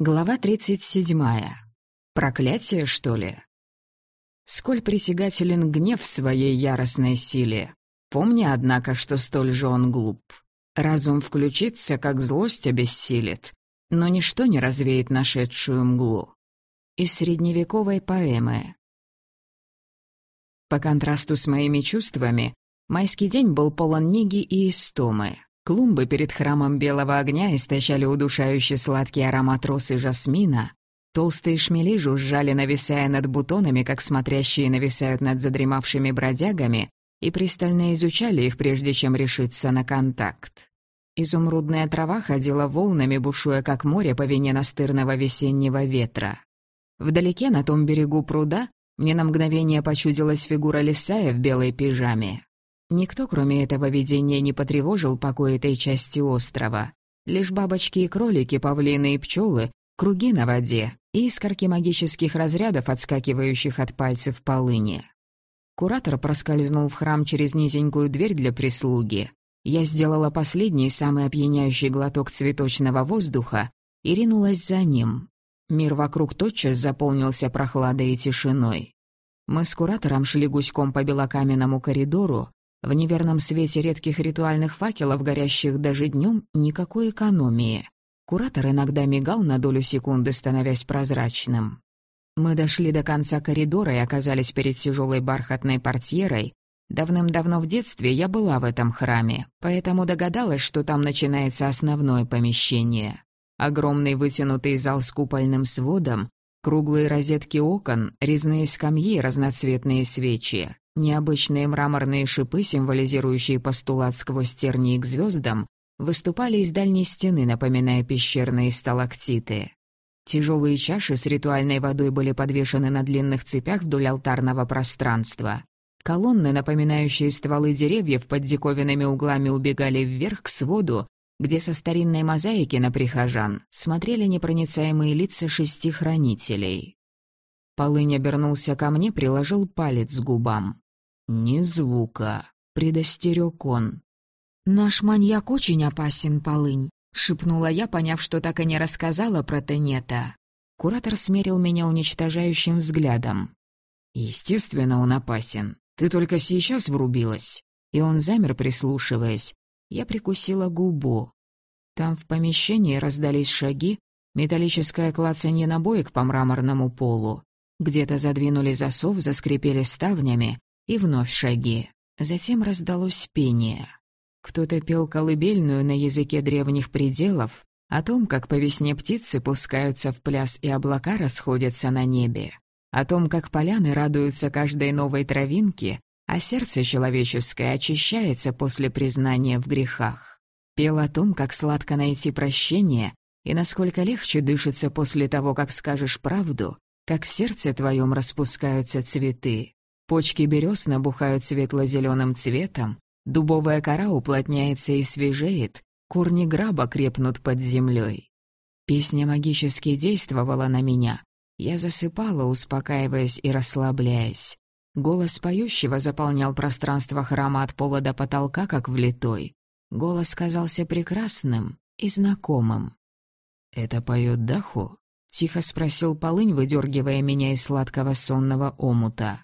Глава 37. Проклятие, что ли? Сколь присягателен гнев в своей яростной силе. Помни, однако, что столь же он глуп. Разум включится, как злость обессилит, но ничто не развеет нашедшую мглу. Из средневековой поэмы. По контрасту с моими чувствами, майский день был полон неги и истомы. Клумбы перед храмом белого огня истощали удушающий сладкий аромат росы жасмина. Толстые шмели жужжали, нависая над бутонами, как смотрящие нависают над задремавшими бродягами, и пристально изучали их, прежде чем решиться на контакт. Изумрудная трава ходила волнами, бушуя как море по вине настырного весеннего ветра. Вдалеке, на том берегу пруда, мне на мгновение почудилась фигура лисая в белой пижаме. Никто, кроме этого видения, не потревожил покой этой части острова. Лишь бабочки и кролики, павлины и пчелы, круги на воде искорки магических разрядов, отскакивающих от пальцев полыни. Куратор проскользнул в храм через низенькую дверь для прислуги. Я сделала последний, самый опьяняющий глоток цветочного воздуха и ринулась за ним. Мир вокруг тотчас заполнился прохладой и тишиной. Мы с куратором шли гуськом по белокаменному коридору, в неверном свете редких ритуальных факелов, горящих даже днем, никакой экономии. Куратор иногда мигал на долю секунды, становясь прозрачным. Мы дошли до конца коридора и оказались перед тяжелой бархатной портьерой. Давным-давно в детстве я была в этом храме, поэтому догадалась, что там начинается основное помещение. Огромный вытянутый зал с купольным сводом, круглые розетки окон, резные скамьи, разноцветные свечи. Необычные мраморные шипы, символизирующие постулат сквозь тернии к звездам, выступали из дальней стены, напоминая пещерные сталактиты. Тяжелые чаши с ритуальной водой были подвешены на длинных цепях вдоль алтарного пространства. Колонны, напоминающие стволы деревьев, под диковинными углами убегали вверх к своду, где со старинной мозаики на прихожан смотрели непроницаемые лица шести хранителей. Полынь обернулся ко мне, приложил палец к губам. «Ни звука», — предостерег он. «Наш маньяк очень опасен, Полынь», — шепнула я, поняв, что так и не рассказала про Тенета. Куратор смерил меня уничтожающим взглядом. «Естественно, он опасен. Ты только сейчас врубилась». И он замер, прислушиваясь. Я прикусила губу. Там в помещении раздались шаги, металлическое клацанье набоек по мраморному полу. Где-то задвинули засов, заскрипели ставнями, и вновь шаги. Затем раздалось пение. Кто-то пел колыбельную на языке древних пределов о том, как по весне птицы пускаются в пляс и облака расходятся на небе, о том, как поляны радуются каждой новой травинке, а сердце человеческое очищается после признания в грехах. Пел о том, как сладко найти прощение и насколько легче дышится после того, как скажешь правду, как в сердце твоем распускаются цветы. Почки берез набухают светло-зеленым цветом, дубовая кора уплотняется и свежеет, корни граба крепнут под землей. Песня магически действовала на меня. Я засыпала, успокаиваясь и расслабляясь. Голос поющего заполнял пространство храма от пола до потолка, как влитой. Голос казался прекрасным и знакомым. «Это поет Даху?» — тихо спросил Полынь, выдергивая меня из сладкого сонного омута.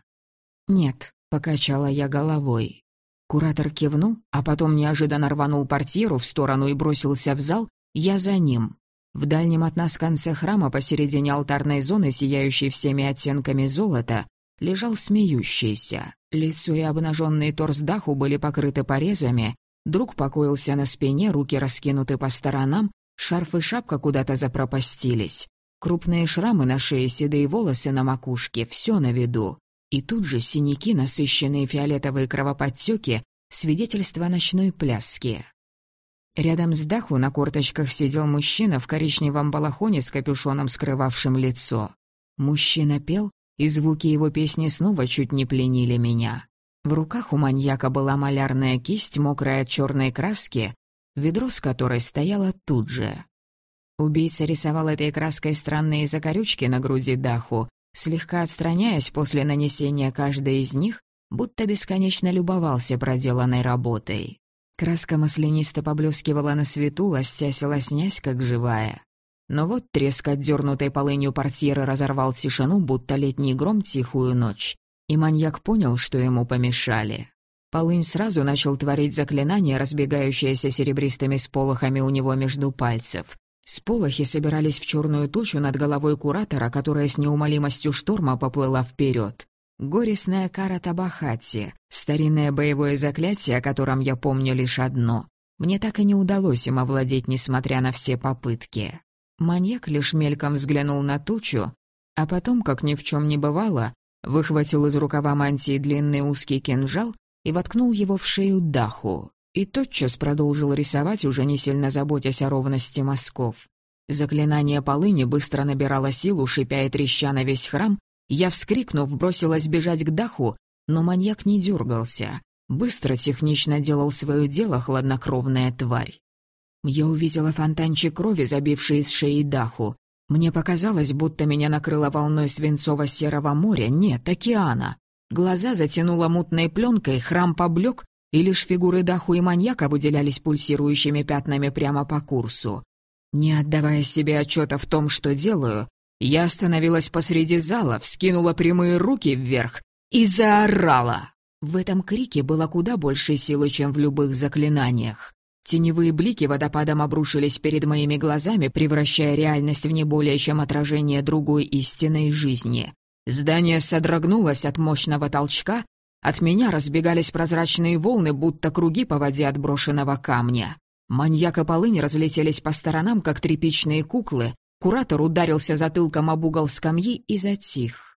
«Нет», — покачала я головой. Куратор кивнул, а потом неожиданно рванул портьеру в сторону и бросился в зал, я за ним. В дальнем от нас конце храма, посередине алтарной зоны, сияющей всеми оттенками золота, лежал смеющийся. Лицо и обнаженный торс Даху были покрыты порезами, друг покоился на спине, руки раскинуты по сторонам, шарф и шапка куда-то запропастились. Крупные шрамы на шее, седые волосы на макушке, все на виду. И тут же синяки, насыщенные фиолетовые кровоподтеки, свидетельство ночной пляски. Рядом с Даху на корточках сидел мужчина в коричневом балахоне с капюшоном, скрывавшим лицо. Мужчина пел, и звуки его песни снова чуть не пленили меня. В руках у маньяка была малярная кисть, мокрая от черной краски, ведро с которой стояло тут же. Убийца рисовал этой краской странные закорючки на груди Даху, слегка отстраняясь после нанесения каждой из них, будто бесконечно любовался проделанной работой. Краска маслянисто поблескивала на свету, ластясь и лоснясь, как живая. Но вот треск отдернутой полынью портьеры разорвал тишину, будто летний гром тихую ночь. И маньяк понял, что ему помешали. Полынь сразу начал творить заклинание, разбегающееся серебристыми сполохами у него между пальцев. Сполохи собирались в черную тучу над головой куратора, которая с неумолимостью шторма поплыла вперед. Горестная кара Табахати, старинное боевое заклятие, о котором я помню лишь одно. Мне так и не удалось им овладеть, несмотря на все попытки. Маньяк лишь мельком взглянул на тучу, а потом, как ни в чем не бывало, выхватил из рукава мантии длинный узкий кинжал и воткнул его в шею Даху. И тотчас продолжил рисовать, уже не сильно заботясь о ровности мазков. Заклинание полыни быстро набирало силу, шипя и треща на весь храм. Я, вскрикнув, бросилась бежать к Даху, но маньяк не дергался. Быстро, технично делал свое дело хладнокровная тварь. Я увидела фонтанчик крови, забивший из шеи Даху. Мне показалось, будто меня накрыло волной свинцово-серого моря, нет, океана. Глаза затянуло мутной пленкой, храм поблек, и лишь фигуры Даху и маньяка выделялись пульсирующими пятнами прямо по курсу. Не отдавая себе отчета в том, что делаю, я остановилась посреди зала, вскинула прямые руки вверх и заорала. В этом крике было куда больше силы, чем в любых заклинаниях. Теневые блики водопадом обрушились перед моими глазами, превращая реальность в не более чем отражение другой истинной жизни. Здание содрогнулось от мощного толчка, от меня разбегались прозрачные волны, будто круги по воде отброшенного камня. Маньяк и полынь разлетелись по сторонам, как тряпичные куклы. Куратор ударился затылком об угол скамьи и затих.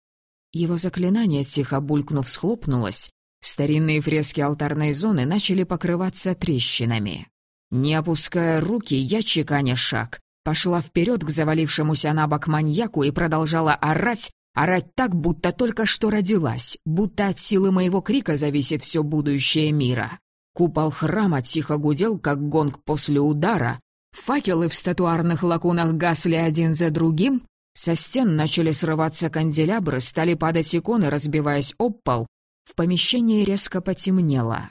Его заклинание, тихо булькнув, схлопнулось. Старинные фрески алтарной зоны начали покрываться трещинами. Не опуская руки, я, чеканя шаг, пошла вперед к завалившемуся на бок маньяку и продолжала орать, орать так, будто только что родилась, будто от силы моего крика зависит все будущее мира. Купол храма тихо гудел, как гонг после удара, факелы в статуарных лакунах гасли один за другим, со стен начали срываться канделябры, стали падать иконы, разбиваясь об пол, в помещении резко потемнело.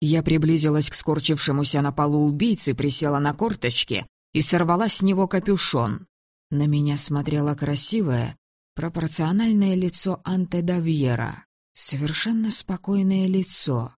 Я приблизилась к скорчившемуся на полу убийце, присела на корточки и сорвала с него капюшон. На меня смотрело красивое, пропорциональное лицо Анте Давьера. Совершенно спокойное лицо.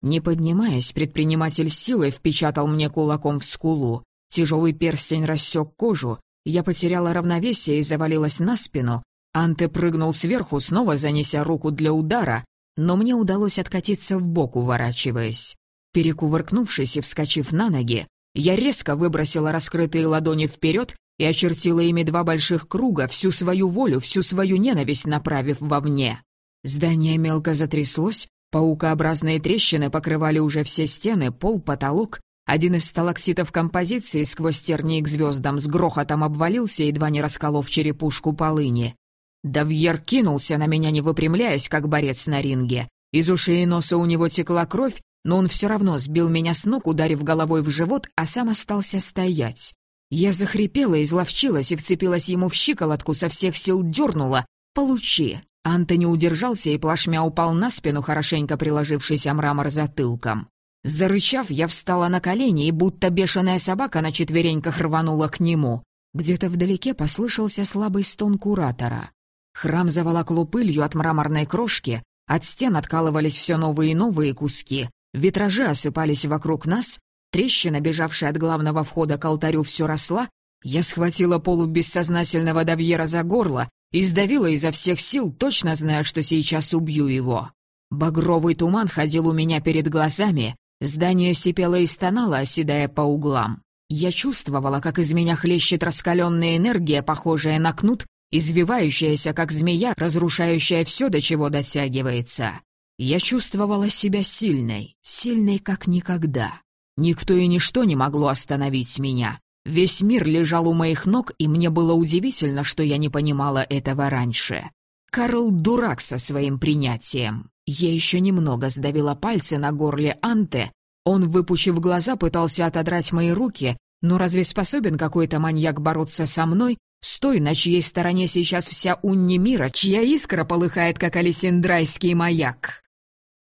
Не поднимаясь, предприниматель силой впечатал мне кулаком в скулу. Тяжелый перстень рассек кожу. Я потеряла равновесие и завалилась на спину. Анте прыгнул сверху, снова занеся руку для удара, но мне удалось откатиться в бок, уворачиваясь. Перекувыркнувшись и вскочив на ноги, я резко выбросила раскрытые ладони вперед и очертила ими два больших круга, всю свою волю, всю свою ненависть направив вовне. Здание мелко затряслось, паукообразные трещины покрывали уже все стены, пол, потолок. Один из сталактитов композиции сквозь тернии к звездам с грохотом обвалился, едва не расколов черепушку полыни. Давьер кинулся на меня, не выпрямляясь, как борец на ринге. Из ушей и носа у него текла кровь, но он все равно сбил меня с ног, ударив головой в живот, а сам остался стоять. Я захрипела, изловчилась и вцепилась ему в щиколотку, со всех сил дернула. «Получи!» Анта не удержался и плашмя упал на спину, хорошенько приложившись о мрамор затылком. Зарычав, я встала на колени и, будто бешеная собака на четвереньках рванула к нему. Где-то вдалеке послышался слабый стон куратора. Храм заволокло пылью от мраморной крошки, от стен откалывались все новые и новые куски, витражи осыпались вокруг нас, трещина, бежавшая от главного входа к алтарю, все росла, я схватила полубессознательного Давьера за горло и сдавила изо всех сил, точно зная, что сейчас убью его. Багровый туман ходил у меня перед глазами, здание сипело и стонало, оседая по углам. Я чувствовала, как из меня хлещет раскаленная энергия, похожая на кнут, извивающаяся, как змея, разрушающая все, до чего дотягивается. Я чувствовала себя сильной, сильной как никогда. Никто и ничто не могло остановить меня. Весь мир лежал у моих ног, и мне было удивительно, что я не понимала этого раньше. Карл дурак со своим принятием. Я еще немного сдавила пальцы на горле Анте. Он, выпучив глаза, пытался отодрать мои руки, но разве способен какой-то маньяк бороться со мной, Стой, на чьей стороне сейчас вся унни мира, чья искра полыхает, как алисиндрайский маяк.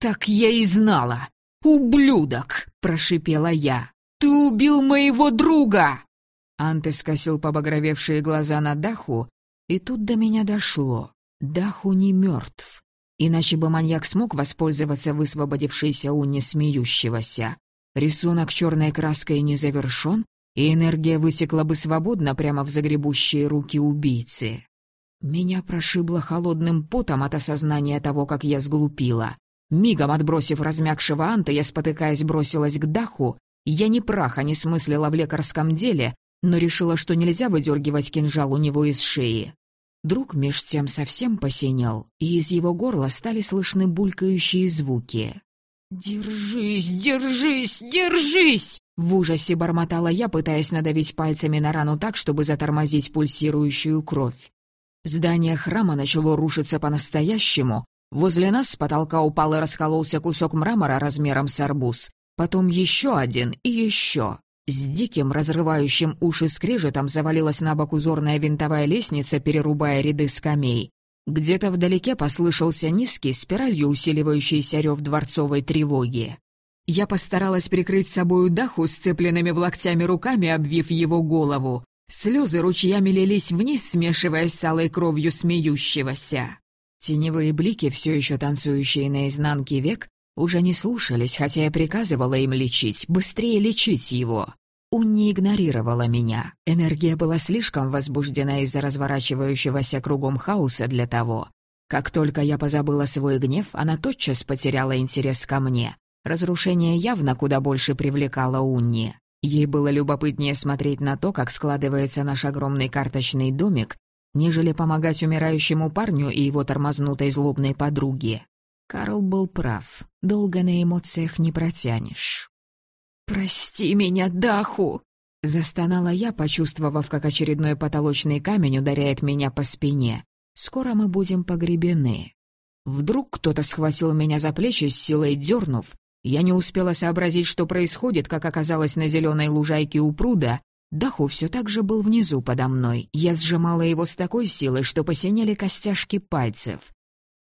«Так я и знала! Ублюдок!» — прошипела я. «Ты убил моего друга!» Анте скосил побагровевшие глаза на Даху, и тут до меня дошло. Даху не мертв. Иначе бы маньяк смог воспользоваться высвободившейся уни смеющегося. Рисунок черной краской не завершен, и энергия высекла бы свободно прямо в загребущие руки убийцы. Меня прошибло холодным потом от осознания того, как я сглупила. Мигом отбросив размягшего Анта, я, спотыкаясь, бросилась к Даху. Я ни праха не смыслила в лекарском деле, но решила, что нельзя выдергивать кинжал у него из шеи. Друг меж тем совсем посинел, и из его горла стали слышны булькающие звуки. «Держись, держись, держись!» В ужасе бормотала я, пытаясь надавить пальцами на рану так, чтобы затормозить пульсирующую кровь. Здание храма начало рушиться по-настоящему. Возле нас с потолка упал и раскололся кусок мрамора размером с арбуз. Потом еще один и еще. С диким, разрывающим уши скрежетом завалилась на бок узорная винтовая лестница, перерубая ряды скамей. Где-то вдалеке послышался низкий, спиралью усиливающийся рев дворцовой тревоги. Я постаралась прикрыть собою даху, сцепленными в локтями руками, обвив его голову. Слезы ручьями лились вниз, смешиваясь с алой кровью смеющегося. Теневые блики, все еще танцующие на изнанке век, уже не слушались, хотя я приказывала им лечить, быстрее лечить его. Унни игнорировала меня. Энергия была слишком возбуждена из-за разворачивающегося кругом хаоса для того. Как только я позабыла свой гнев, она тотчас потеряла интерес ко мне. Разрушение явно куда больше привлекало Унни. Ей было любопытнее смотреть на то, как складывается наш огромный карточный домик, нежели помогать умирающему парню и его тормознутой злобной подруге. Карл был прав. Долго на эмоциях не протянешь. «Прости меня, Даху!» Застонала я, почувствовав, как очередной потолочный камень ударяет меня по спине. «Скоро мы будем погребены». Вдруг кто-то схватил меня за плечи с силой дернув, я не успела сообразить, что происходит, как оказалось на зеленой лужайке у пруда. Даху все так же был внизу подо мной. Я сжимала его с такой силой, что посинели костяшки пальцев.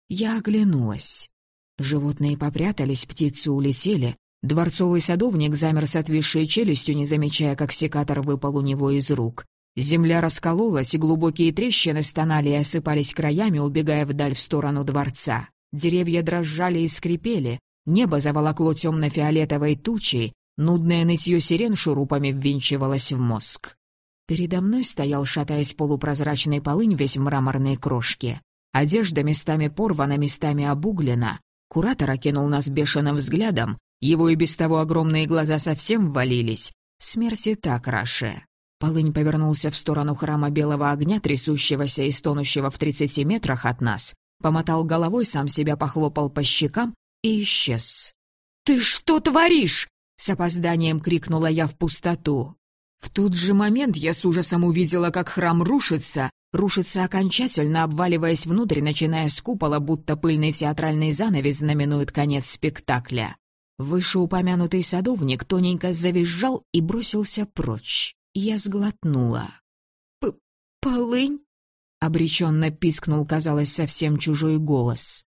Я оглянулась. Животные попрятались, птицы улетели. Дворцовый садовник замер с отвисшей челюстью, не замечая, как секатор выпал у него из рук. Земля раскололась, и глубокие трещины стонали и осыпались краями, убегая вдаль в сторону дворца. Деревья дрожали и скрипели, Небо заволокло темно-фиолетовой тучей, нудное нытье сирен шурупами ввинчивалось в мозг. Передо мной стоял, шатаясь полупрозрачный полынь весь в мраморной крошке. Одежда местами порвана, местами обуглена. Куратор окинул нас бешеным взглядом, его и без того огромные глаза совсем ввалились. Смерти так раше. Полынь повернулся в сторону храма белого огня, трясущегося и стонущего в тридцати метрах от нас, помотал головой, сам себя похлопал по щекам и исчез. «Ты что творишь?» — с опозданием крикнула я в пустоту. В тот же момент я с ужасом увидела, как храм рушится, рушится окончательно, обваливаясь внутрь, начиная с купола, будто пыльный театральный занавес знаменует конец спектакля. Вышеупомянутый садовник тоненько завизжал и бросился прочь. Я сглотнула. «П «Полынь?» — обреченно пискнул, казалось, совсем чужой голос.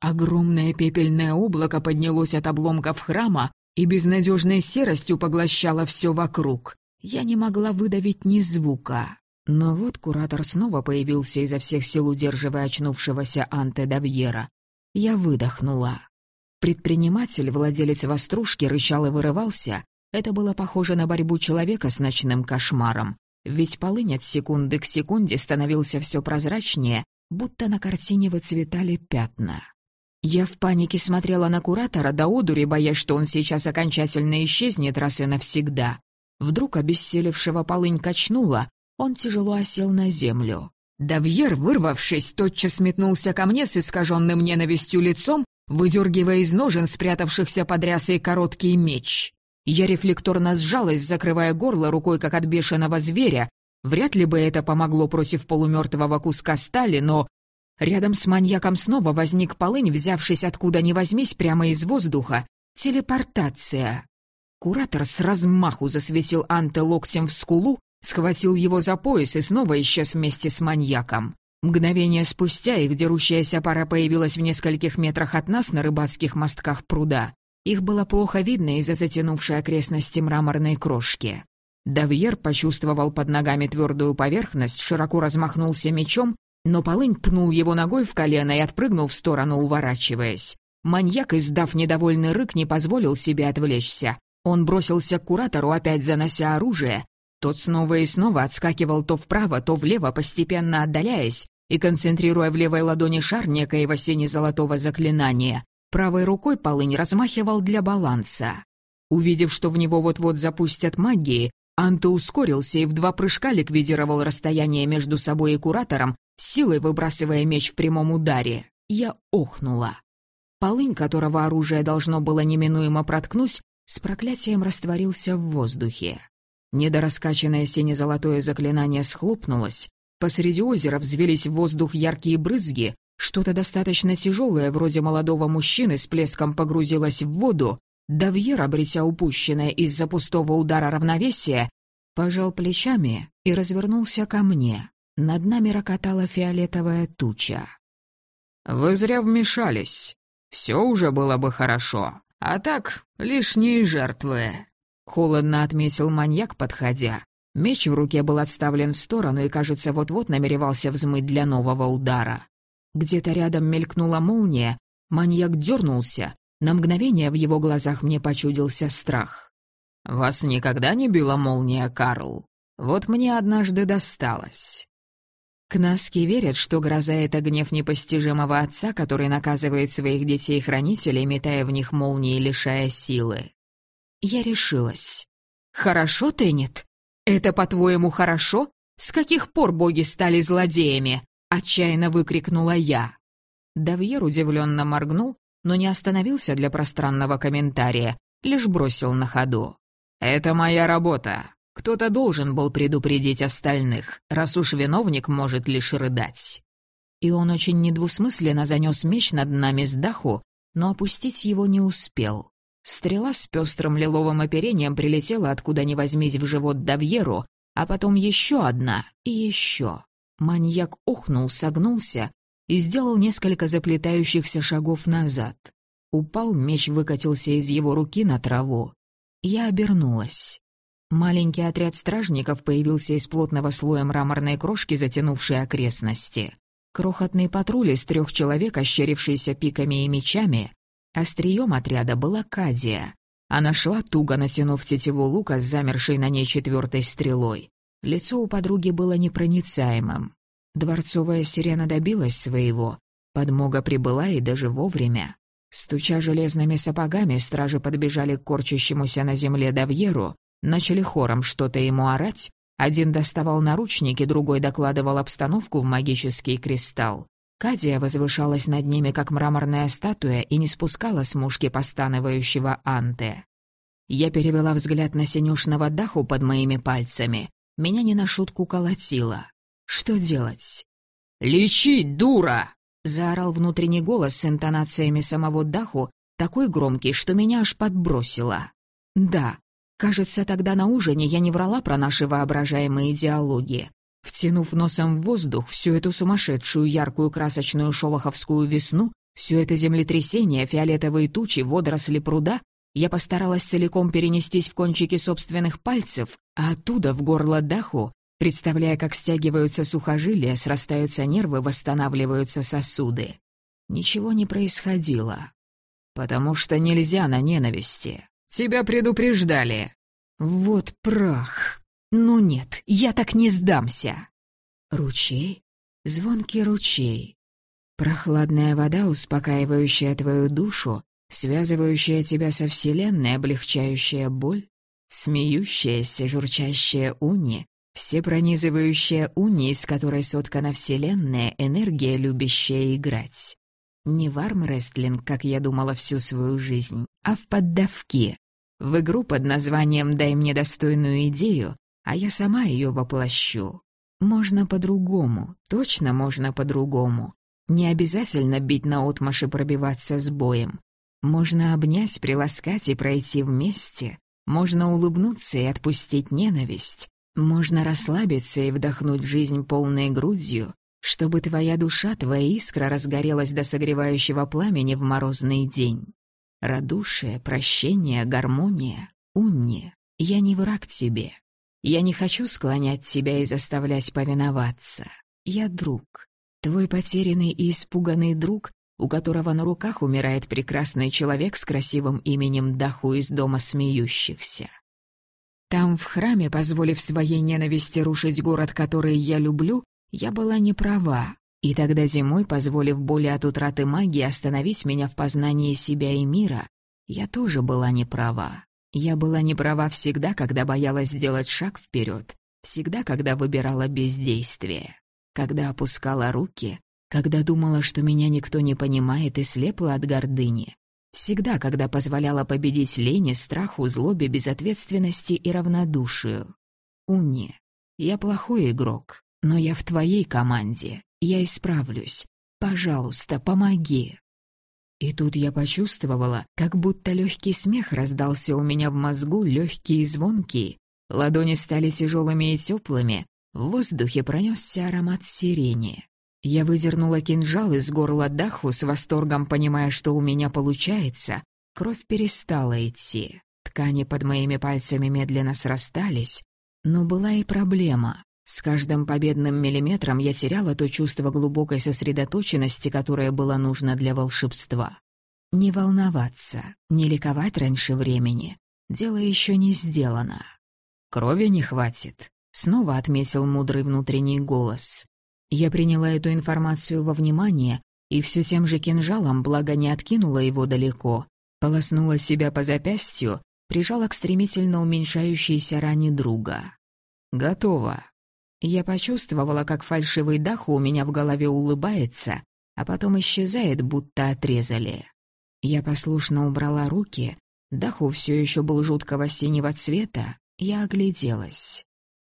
Огромное пепельное облако поднялось от обломков храма и безнадежной серостью поглощало все вокруг. Я не могла выдавить ни звука. Но вот куратор снова появился изо всех сил, удерживая очнувшегося Анте Давьера. Я выдохнула. Предприниматель, владелец вострушки, рычал и вырывался. Это было похоже на борьбу человека с ночным кошмаром. Ведь полынь от секунды к секунде становился все прозрачнее, будто на картине выцветали пятна. Я в панике смотрела на куратора до одури, боясь, что он сейчас окончательно исчезнет раз и навсегда. Вдруг обессилевшего полынь качнула, он тяжело осел на землю. Давьер, вырвавшись, тотчас метнулся ко мне с искаженным ненавистью лицом, выдергивая из ножен спрятавшихся под рясой короткий меч. Я рефлекторно сжалась, закрывая горло рукой, как от бешеного зверя. Вряд ли бы это помогло против полумертвого куска стали, но Рядом с маньяком снова возник полынь, взявшись откуда ни возьмись прямо из воздуха. Телепортация. Куратор с размаху засветил Анте локтем в скулу, схватил его за пояс и снова исчез вместе с маньяком. Мгновение спустя их дерущаяся пара появилась в нескольких метрах от нас на рыбацких мостках пруда. Их было плохо видно из-за затянувшей окрестности мраморной крошки. Давьер почувствовал под ногами твердую поверхность, широко размахнулся мечом, но полынь пнул его ногой в колено и отпрыгнул в сторону, уворачиваясь. Маньяк, издав недовольный рык, не позволил себе отвлечься. Он бросился к куратору, опять занося оружие. Тот снова и снова отскакивал то вправо, то влево, постепенно отдаляясь и концентрируя в левой ладони шар некоего сине-золотого заклинания. Правой рукой полынь размахивал для баланса. Увидев, что в него вот-вот запустят магии, Анто ускорился и в два прыжка ликвидировал расстояние между собой и куратором, силой выбрасывая меч в прямом ударе. Я охнула. Полынь, которого оружие должно было неминуемо проткнуть, с проклятием растворился в воздухе. Недораскачанное сине-золотое заклинание схлопнулось, посреди озера взвелись в воздух яркие брызги, что-то достаточно тяжелое, вроде молодого мужчины, с плеском погрузилось в воду, Давьер, обретя упущенное из-за пустого удара равновесия, пожал плечами и развернулся ко мне. Над нами рокотала фиолетовая туча. «Вы зря вмешались. Все уже было бы хорошо. А так, лишние жертвы». Холодно отметил маньяк, подходя. Меч в руке был отставлен в сторону и, кажется, вот-вот намеревался взмыть для нового удара. Где-то рядом мелькнула молния, маньяк дернулся, на мгновение в его глазах мне почудился страх. «Вас никогда не била молния, Карл? Вот мне однажды досталось». Кнаски верят, что гроза — это гнев непостижимого отца, который наказывает своих детей-хранителей, метая в них молнии, лишая силы. Я решилась. «Хорошо, Теннет? Это, по-твоему, хорошо? С каких пор боги стали злодеями?» — отчаянно выкрикнула я. Давьер удивленно моргнул, но не остановился для пространного комментария, лишь бросил на ходу. «Это моя работа. Кто-то должен был предупредить остальных, раз уж виновник может лишь рыдать». И он очень недвусмысленно занес меч над нами с даху, но опустить его не успел. Стрела с пестрым лиловым оперением прилетела откуда ни возьмись в живот Давьеру, а потом еще одна и еще. Маньяк охнул, согнулся и сделал несколько заплетающихся шагов назад. Упал, меч выкатился из его руки на траву. Я обернулась. Маленький отряд стражников появился из плотного слоя мраморной крошки, затянувшей окрестности. Крохотный патруль из трех человек, ощерившийся пиками и мечами. Острием отряда была Кадия. Она шла, туго натянув тетиву лука с замершей на ней четвертой стрелой. Лицо у подруги было непроницаемым. Дворцовая сирена добилась своего. Подмога прибыла и даже вовремя. Стуча железными сапогами, стражи подбежали к корчащемуся на земле Давьеру, начали хором что-то ему орать. Один доставал наручники, другой докладывал обстановку в магический кристалл. Кадия возвышалась над ними, как мраморная статуя, и не спускала с мушки постанывающего Анте. Я перевела взгляд на синюшного даху под моими пальцами. Меня не на шутку колотило. Что делать? «Лечить, дура!» — заорал внутренний голос с интонациями самого Даху, такой громкий, что меня аж подбросило. «Да, кажется, тогда на ужине я не врала про наши воображаемые идеологии. Втянув носом в воздух всю эту сумасшедшую яркую красочную шолоховскую весну, все это землетрясение, фиолетовые тучи, водоросли пруда, я постаралась целиком перенестись в кончики собственных пальцев, а оттуда в горло Даху представляя, как стягиваются сухожилия, срастаются нервы, восстанавливаются сосуды. Ничего не происходило. Потому что нельзя на ненависти. Тебя предупреждали. Вот прах. Ну нет, я так не сдамся. Ручей? Звонкий ручей. Прохладная вода, успокаивающая твою душу, связывающая тебя со Вселенной, облегчающая боль, смеющаяся, журчащая уни, Всепронизывающая уния, из которой соткана Вселенная, энергия, любящая играть. Не в армрестлинг, как я думала всю свою жизнь, а в поддавки. В игру под названием «Дай мне достойную идею», а я сама ее воплощу. Можно по-другому, точно можно по-другому. Не обязательно бить наотмашь и пробиваться с боем. Можно обнять, приласкать и пройти вместе. Можно улыбнуться и отпустить ненависть. Можно расслабиться и вдохнуть жизнь полной грудью, чтобы твоя душа, твоя искра разгорелась до согревающего пламени в морозный день. Радушие, прощение, гармония, унни. Я не враг тебе. Я не хочу склонять тебя и заставлять повиноваться. Я друг. Твой потерянный и испуганный друг, у которого на руках умирает прекрасный человек с красивым именем Даху из дома смеющихся. Там, в храме, позволив своей ненависти рушить город, который я люблю, я была не права. И тогда зимой, позволив боли от утраты магии остановить меня в познании себя и мира, я тоже была не права. Я была не права всегда, когда боялась сделать шаг вперед, всегда, когда выбирала бездействие, когда опускала руки, когда думала, что меня никто не понимает и слепла от гордыни, всегда, когда позволяла победить лени, страху, злобе, безответственности и равнодушию. Уни, я плохой игрок, но я в твоей команде, я исправлюсь. Пожалуйста, помоги». И тут я почувствовала, как будто легкий смех раздался у меня в мозгу, легкий и звонкий. Ладони стали тяжелыми и теплыми. В воздухе пронесся аромат сирени. Я выдернула кинжал из горла Даху с восторгом, понимая, что у меня получается. Кровь перестала идти. Ткани под моими пальцами медленно срастались. Но была и проблема. С каждым победным миллиметром я теряла то чувство глубокой сосредоточенности, которое было нужно для волшебства. Не волноваться, не ликовать раньше времени. Дело еще не сделано. Крови не хватит, снова отметил мудрый внутренний голос. Я приняла эту информацию во внимание и все тем же кинжалом, благо не откинула его далеко, полоснула себя по запястью, прижала к стремительно уменьшающейся ране друга. «Готово», я почувствовала, как фальшивый даху у меня в голове улыбается, а потом исчезает, будто отрезали. Я послушно убрала руки, даху все еще был жуткого синего цвета, я огляделась.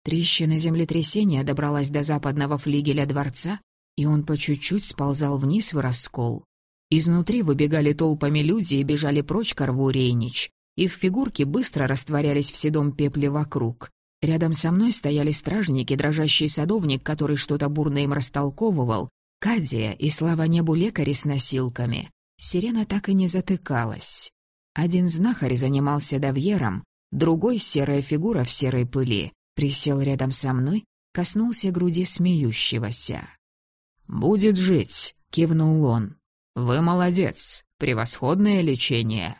Трещина землетрясения добралась до западного флигеля дворца, и он по чуть-чуть сползал вниз в раскол. Изнутри выбегали толпами люди и бежали прочь к рву Рейнич. Их фигурки быстро растворялись в седом пепле вокруг. Рядом со мной стояли стражники, дрожащий садовник, который что-то бурно им растолковывал, Кадия и слава небу лекари с носилками. Сирена так и не затыкалась. Один знахарь занимался давьером, другой, серая фигура в серой пыли, присел рядом со мной, коснулся груди смеющегося. «Будет жить», — кивнул он. «Вы молодец, превосходное лечение».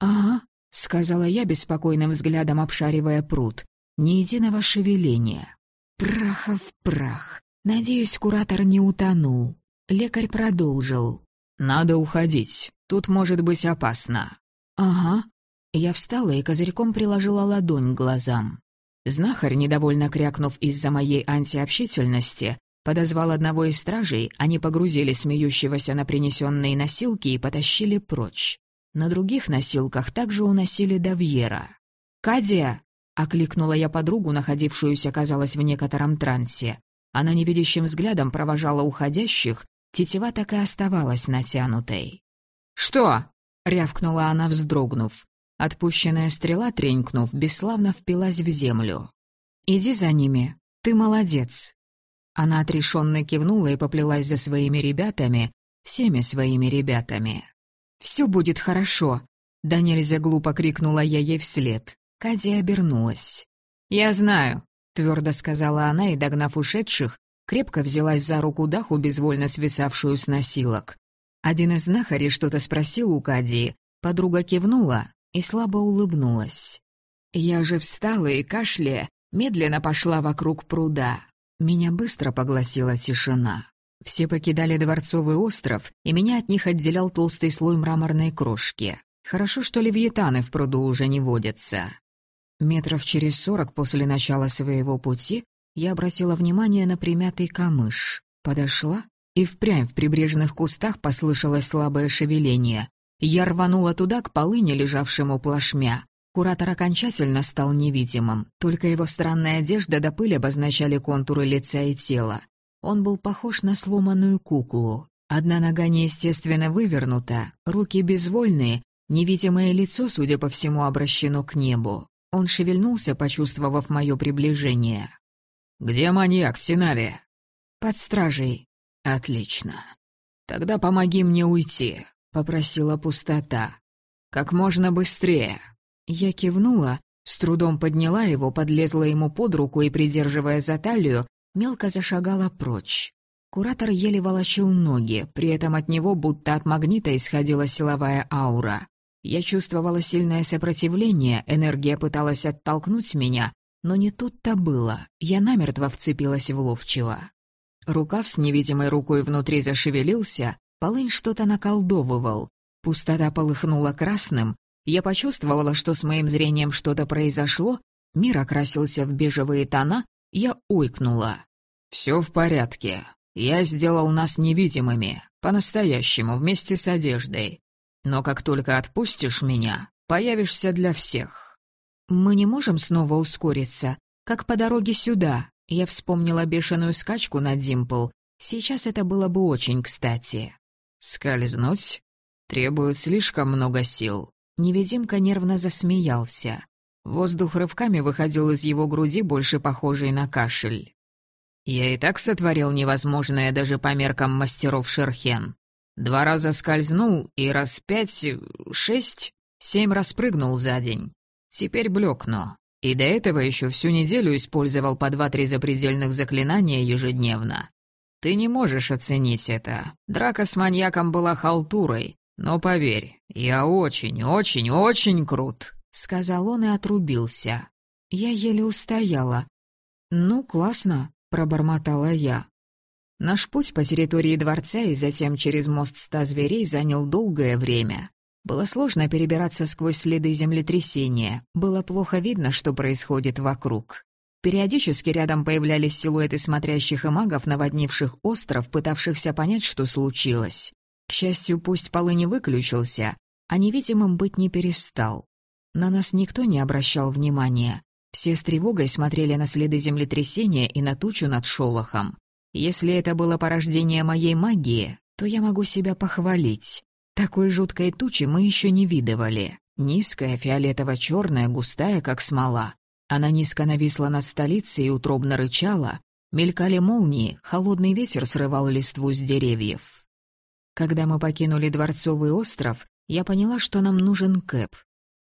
«Ага», — сказала я, беспокойным взглядом обшаривая пруд ни единого шевеления. Праха в прах. Надеюсь, куратор не утонул. Лекарь продолжил. «Надо уходить. Тут может быть опасно». «Ага». Я встала и козырьком приложила ладонь к глазам. Знахарь, недовольно крякнув из-за моей антиобщительности, подозвал одного из стражей, они погрузили смеющегося на принесенные носилки и потащили прочь. На других носилках также уносили Давьера. «Кадия!» Окликнула я подругу, находившуюся, казалось, в некотором трансе. Она невидящим взглядом провожала уходящих, тетива так и оставалась натянутой. «Что?» — рявкнула она, вздрогнув. Отпущенная стрела, тренькнув, бесславно впилась в землю. «Иди за ними. Ты молодец». Она отрешенно кивнула и поплелась за своими ребятами, всеми своими ребятами. «Все будет хорошо», — да нельзя глупо крикнула я ей вслед. Кади обернулась. «Я знаю», — твердо сказала она и, догнав ушедших, крепко взялась за руку Даху, безвольно свисавшую с носилок. Один из знахарей что-то спросил у Кади, подруга кивнула и слабо улыбнулась. Я же встала и, кашляя, медленно пошла вокруг пруда. Меня быстро поглотила тишина. Все покидали Дворцовый остров, и меня от них отделял толстый слой мраморной крошки. Хорошо, что левьетаны в пруду уже не водятся. Метров через сорок после начала своего пути я обратила внимание на примятый камыш. Подошла, и впрямь в прибрежных кустах послышалось слабое шевеление. Я рванула туда, к полыне, лежавшему плашмя. Куратор окончательно стал невидимым, только его странная одежда до пыли обозначали контуры лица и тела. Он был похож на сломанную куклу. Одна нога неестественно вывернута, руки безвольные, невидимое лицо, судя по всему, обращено к небу. Он шевельнулся, почувствовав мое приближение. «Где маньяк, Синави?» «Под стражей». «Отлично. Тогда помоги мне уйти», — попросила пустота. «Как можно быстрее». Я кивнула, С трудом подняла его, подлезла ему под руку и, придерживая за талию, мелко зашагала прочь. Куратор еле волочил ноги, при этом от него будто от магнита исходила силовая аура. Я чувствовала сильное сопротивление, энергия пыталась оттолкнуть меня, но не тут-то было. Я намертво вцепилась в ловчего. Рукав с невидимой рукой внутри зашевелился, полынь что-то наколдовывал. Пустота полыхнула красным, я почувствовала, что с моим зрением что-то произошло, мир окрасился в бежевые тона, я ойкнула. «Все в порядке. Я сделал нас невидимыми, по-настоящему, вместе с одеждой. Но как только отпустишь меня, появишься для всех. Мы не можем снова ускориться, как по дороге сюда. Я вспомнила бешеную скачку на Димпл. Сейчас это было бы очень кстати. Скользнуть требует слишком много сил. Невидимка нервно засмеялся. Воздух рывками выходил из его груди, больше похожий на кашель. «Я и так сотворил невозможное даже по меркам мастеров Шерхен. Два раза скользнул и раз пять, шесть, семь раз прыгнул за день. Теперь блекну. И до этого еще всю неделю использовал по два-три запредельных заклинания ежедневно. Ты не можешь оценить это. Драка с маньяком была халтурой. Но поверь, я очень, очень, очень крут», — сказал он и отрубился. Я еле устояла. «Ну, классно», — пробормотала я. Наш путь по территории дворца и затем через мост ста зверей занял долгое время. Было сложно перебираться сквозь следы землетрясения, было плохо видно, что происходит вокруг. Периодически рядом появлялись силуэты смотрящих и магов, наводнивших остров, пытавшихся понять, что случилось. К счастью, пусть полы не выключился, а невидимым быть не перестал. На нас никто не обращал внимания. Все с тревогой смотрели на следы землетрясения и на тучу над шолохом. Если это было порождение моей магии, то я могу себя похвалить. Такой жуткой тучи мы еще не видывали. Низкая, фиолетово-черная, густая, как смола. Она низко нависла над столицей и утробно рычала. Мелькали молнии, холодный ветер срывал листву с деревьев. Когда мы покинули Дворцовый остров, я поняла, что нам нужен Кэп.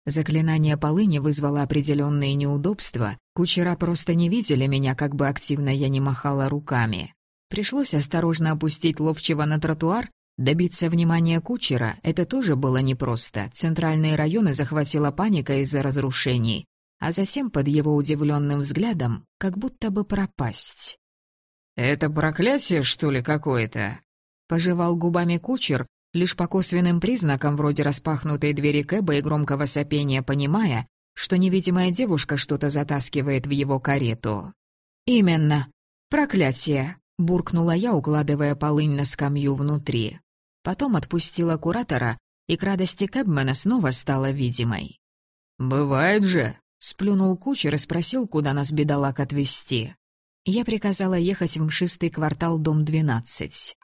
Заклинание полыни вызвало определенные неудобства, кучера просто не видели меня, как бы активно я не махала руками. Пришлось осторожно опустить ловчего на тротуар. Добиться внимания кучера — это тоже было непросто. Центральные районы захватила паника из-за разрушений. А затем, под его удивленным взглядом, как будто бы пропасть. «Это проклятие, что ли, какое-то?» Пожевал губами кучер, лишь по косвенным признакам вроде распахнутой двери Кэба и громкого сопения, понимая, что невидимая девушка что-то затаскивает в его карету. «Именно. Проклятие. Буркнула я, укладывая полынь на скамью внутри. Потом отпустила куратора, и к радости Кэбмена снова стала видимой. «Бывает же», — сплюнул кучер и спросил, куда нас бедолаг отвезти. Я приказала ехать в мшистый квартал, дом 12.